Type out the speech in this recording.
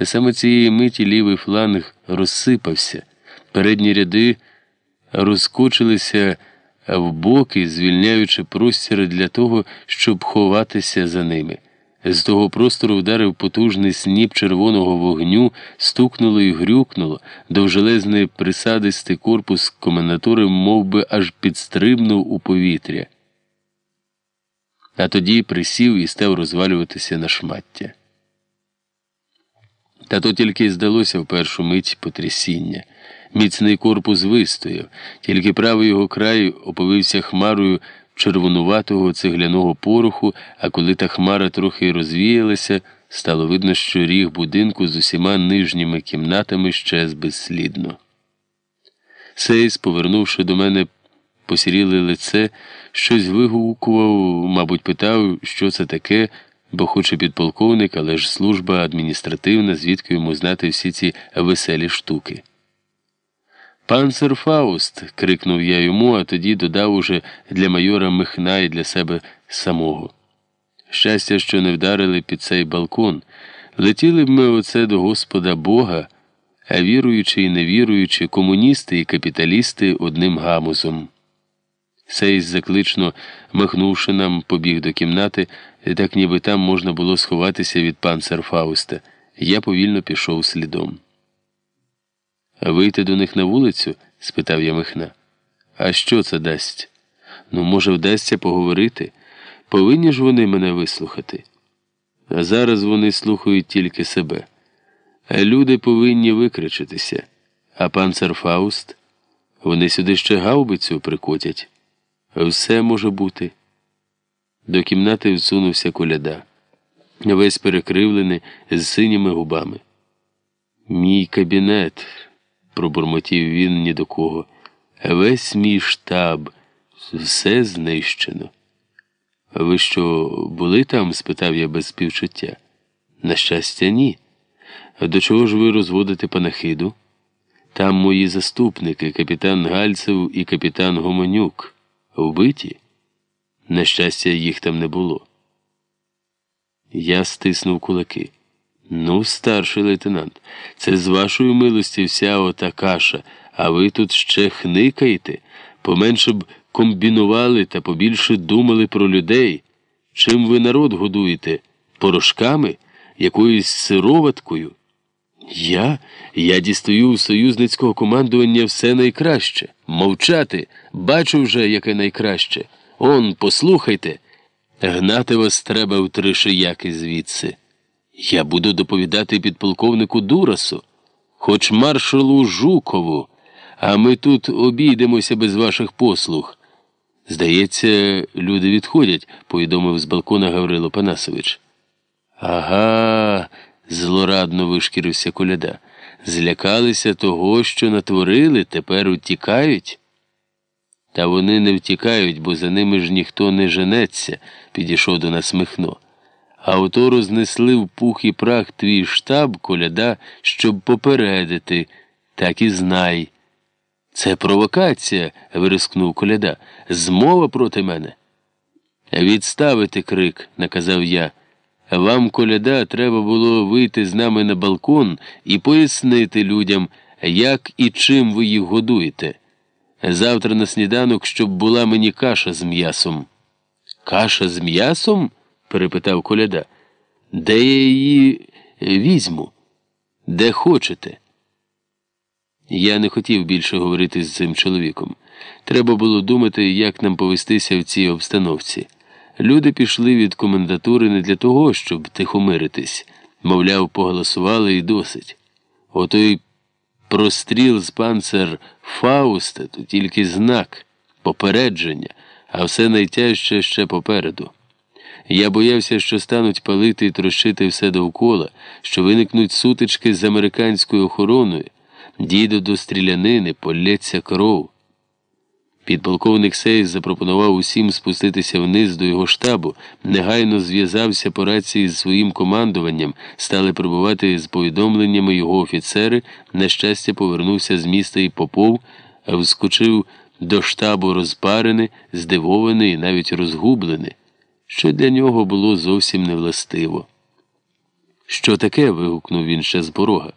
Та саме цієї миті лівий фланг розсипався, передні ряди розкочилися в боки, звільняючи простір для того, щоб ховатися за ними. З того простору вдарив потужний сніп червоного вогню, стукнуло і грюкнуло, довжелезний присадистий корпус комендатури мов би, аж підстрибнув у повітря. А тоді присів і став розвалюватися на шмаття. Та то тільки й здалося в першу мить потрясіння. Міцний корпус вистояв, тільки правий його край оповився хмарою червонуватого цегляного пороху, а коли та хмара трохи розвіялася, стало видно, що ріг будинку з усіма нижніми кімнатами щез безслідно. Сейс, повернувши до мене посіріле лице, щось вигукував, мабуть, питав, що це таке, бо хоч і підполковник, але ж служба адміністративна, звідки йому знати всі ці веселі штуки. Панцер Фауст. крикнув я йому, а тоді додав уже для майора Михна і для себе самого. Щастя, що не вдарили під цей балкон. Летіли б ми оце до Господа Бога, а віруючи і невіруючи, комуністи і капіталісти одним гамузом. Сейс, заклично махнувши нам, побіг до кімнати, так ніби там можна було сховатися від панцерфауста. Я повільно пішов слідом. Вийти до них на вулицю? спитав я Михна. А що це дасть? Ну, може, вдасться поговорити? Повинні ж вони мене вислухати. А зараз вони слухають тільки себе. Люди повинні викричитися. А панцерфауст? Вони сюди ще гаубицю прикотять. Все може бути. До кімнати всунувся коляда, весь перекривлений з синіми губами. Мій кабінет, пробурмотів він ні до кого. Весь мій штаб, все знищено. Ви що, були там? спитав я без співчуття. На щастя, ні. До чого ж ви розводите панахиду? Там мої заступники, капітан Гальцев і капітан Гомонюк. Вбиті? На щастя, їх там не було. Я стиснув кулаки. Ну, старший лейтенант, це з вашої милості вся ота каша, а ви тут ще хникаєте, поменше б комбінували та побільше думали про людей. Чим ви народ годуєте? Порошками, якоюсь сироваткою? Я? Я дістаю у союзницького командування все найкраще. Мовчати, бачу вже, яке найкраще. Он, послухайте, гнати вас треба в три шияки звідси. Я буду доповідати підполковнику Дурасу, хоч маршалу Жукову, а ми тут обійдемося без ваших послуг. Здається, люди відходять, повідомив з балкона Гаврило Панасович. Ага, злорадно вишкірився коляда. Злякалися того, що натворили, тепер утікають. Та вони не втікають, бо за ними ж ніхто не женеться, підійшов до нас Михно. А ото рознесли в пух і прах твій штаб, коляда, щоб попередити, так і знай. Це провокація, вирискнув коляда. Змова проти мене. Відставити крик, наказав я. Вам, коляда, треба було вийти з нами на балкон і пояснити людям, як і чим ви їх годуєте. Завтра на сніданок, щоб була мені каша з м'ясом. Каша з м'ясом? перепитав коляда. Де я її візьму? Де хочете? Я не хотів більше говорити з цим чоловіком. Треба було думати, як нам повестися в цій обстановці. Люди пішли від комендатури не для того, щоб тихомиритись, мовляв, поголосували і досить. Отой простріл з панцер Фауста то тільки знак, попередження, а все найтяжче ще попереду. Я боявся, що стануть палити і трощити все довкола, що виникнуть сутички з американською охороною, дійде до стрілянини, полється кров. Підполковник Сейс запропонував усім спуститися вниз до його штабу, негайно зв'язався по рації з своїм командуванням, стали прибувати з повідомленнями його офіцери. На щастя, повернувся з міста і попов, вскочив до штабу розпарений, здивований і навіть розгублений, що для нього було зовсім невластиво. Що таке? вигукнув він ще з порога.